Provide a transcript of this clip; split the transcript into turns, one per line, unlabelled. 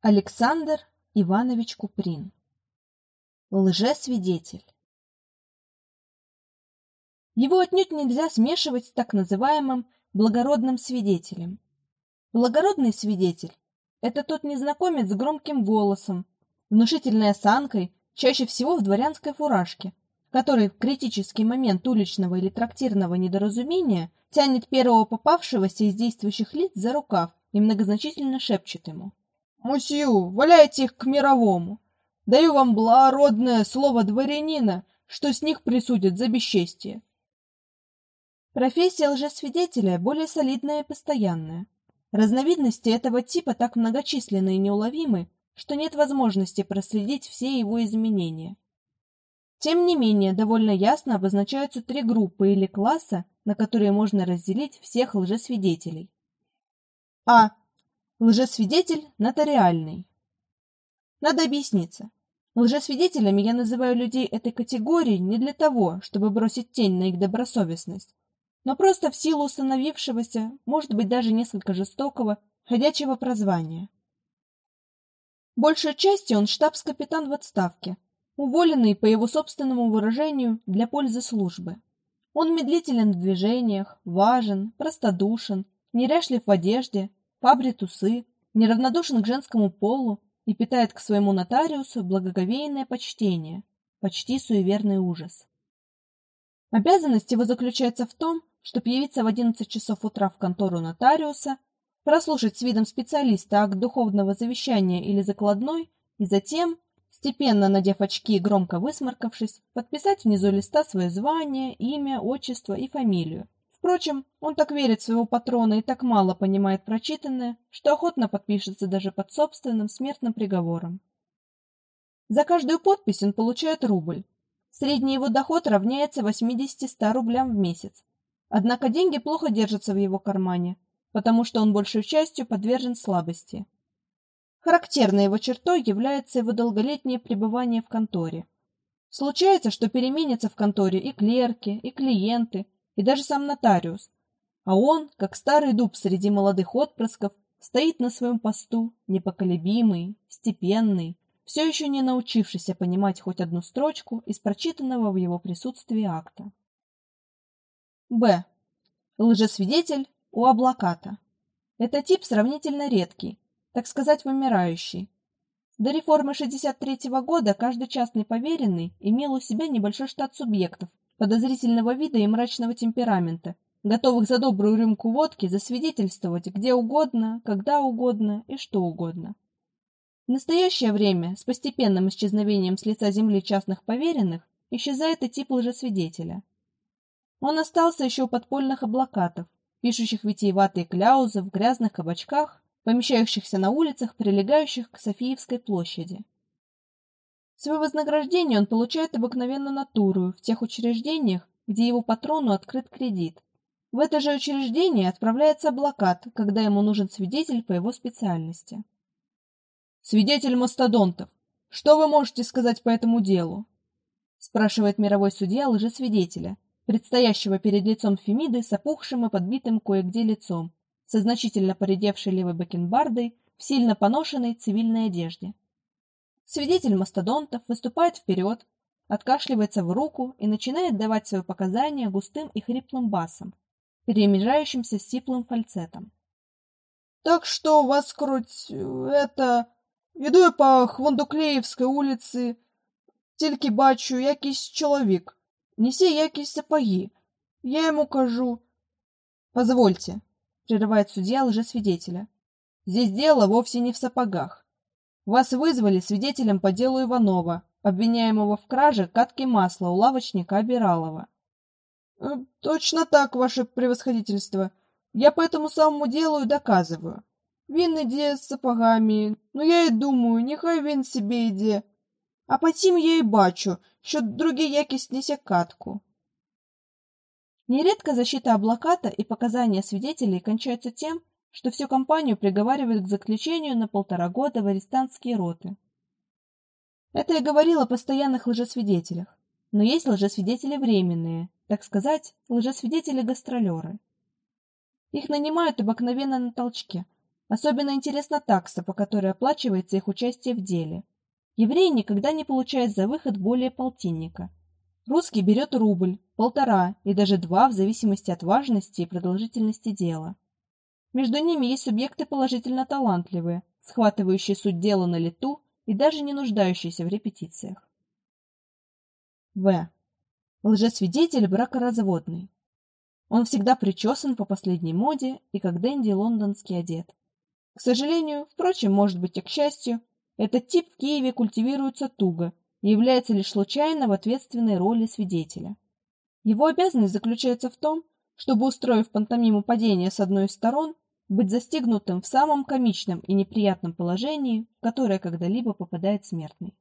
Александр Иванович Куприн Лжесвидетель Его отнюдь нельзя смешивать с так называемым благородным свидетелем. Благородный свидетель – это тот незнакомец с громким голосом, внушительной осанкой, чаще всего в дворянской фуражке, который в критический момент уличного или трактирного недоразумения тянет первого попавшегося из действующих лиц за рукав и многозначительно шепчет ему.
Мусью, валяйте их к мировому. Даю вам благородное слово дворянина, что с них присудят за бесчестие.
Профессия лжесвидетеля более солидная и постоянная. Разновидности этого типа так многочисленны и неуловимы, что нет возможности проследить все его изменения. Тем не менее, довольно ясно обозначаются три группы или класса, на которые можно разделить всех лжесвидетелей. А. Лжесвидетель нотариальный. Надо объясниться. Лжесвидетелями я называю людей этой категории не для того, чтобы бросить тень на их добросовестность, но просто в силу установившегося, может быть даже несколько жестокого, ходячего прозвания. Большей части он штабс-капитан в отставке, уволенный, по его собственному выражению, для пользы службы. Он медлителен в движениях, важен, простодушен, неряшлив в одежде, пабрит усы, неравнодушен к женскому полу и питает к своему нотариусу благоговейное почтение, почти суеверный ужас. Обязанность его заключается в том, чтобы явиться в 11 часов утра в контору нотариуса, прослушать с видом специалиста акт духовного завещания или закладной и затем, степенно надев очки и громко высморкавшись, подписать внизу листа свое звание, имя, отчество и фамилию, Впрочем, он так верит своего патрона и так мало понимает прочитанное, что охотно подпишется даже под собственным смертным приговором. За каждую подпись он получает рубль. Средний его доход равняется 80-100 рублям в месяц. Однако деньги плохо держатся в его кармане, потому что он большей частью подвержен слабости. Характерной его чертой является его долголетнее пребывание в конторе. Случается, что переменятся в конторе и клерки, и клиенты, и даже сам нотариус. А он, как старый дуб среди молодых отпрысков, стоит на своем посту, непоколебимый, степенный, все еще не научившийся понимать хоть одну строчку из прочитанного в его присутствии акта. Б. Лжесвидетель у облаката. Это тип сравнительно редкий, так сказать, вымирающий. До реформы 63 -го года каждый частный поверенный имел у себя небольшой штат субъектов, подозрительного вида и мрачного темперамента, готовых за добрую рюмку водки засвидетельствовать где угодно, когда угодно и что угодно. В настоящее время с постепенным исчезновением с лица земли частных поверенных исчезает и тип лжесвидетеля. Он остался еще у подпольных облакатов, пишущих витиеватые кляузы в грязных кабачках, помещающихся на улицах, прилегающих к Софиевской площади. Свое вознаграждение он получает обыкновенно натуру в тех учреждениях, где его патрону открыт кредит. В это же учреждение отправляется блокад, когда ему нужен свидетель по его специальности.
Свидетель мастодонтов, что вы можете сказать по этому делу? спрашивает мировой судья лжесвидетеля, предстоящего перед лицом Фемиды с опухшим и подбитым кое-где лицом, со значительно поредевшей левой бакенбардой, в сильно поношенной цивильной одежде. Свидетель мастодонтов выступает вперед, откашливается в руку и начинает давать свои показания густым и хриплым басом, перемежающимся с сиплым фальцетом. Так что вас круть это іду я по Хвондуклеївській улице, тільки бачу якийсь чоловік, несе якісь сапоги. Я ему кажу:
"Позвольте", прерывает судья лжесвидетеля. "Здесь дело вовсе не в сапогах. Вас вызвали свидетелем по делу Иванова, обвиняемого в краже катки масла у лавочника Абиралова.
Э, точно так, ваше превосходительство. Я по этому самому делу и доказываю. Він іде з сапогами, ну я і думаю, нехай він себе йде. А потім я і бачу, що другий якісь несе катку.
Нередко защита облаката и показания свидетелей кончаются тем, что всю компанию приговаривают к заключению на полтора года в арестантские роты. Это я говорил о постоянных лжесвидетелях, но есть лжесвидетели временные, так сказать, лжесвидетели-гастролеры. Их нанимают обыкновенно на толчке, Особенно интересна такса, по которой оплачивается их участие в деле. Еврей никогда не получает за выход более полтинника. Русский берет рубль, полтора и даже два в зависимости от важности и продолжительности дела. Между ними есть субъекты положительно талантливые, схватывающие суть дела на лету и даже не нуждающиеся в репетициях. В. Лжесвидетель бракоразводный. Он всегда причесан по последней моде и как Дэнди лондонский одет. К сожалению, впрочем, может быть и к счастью, этот тип в Киеве культивируется туго и является лишь случайно в ответственной роли свидетеля. Его обязанность заключается в том, чтобы, устроив пантомиму падения с одной из сторон, быть застигнутым в самом комичном и неприятном положении, в которое когда-либо попадает смертный.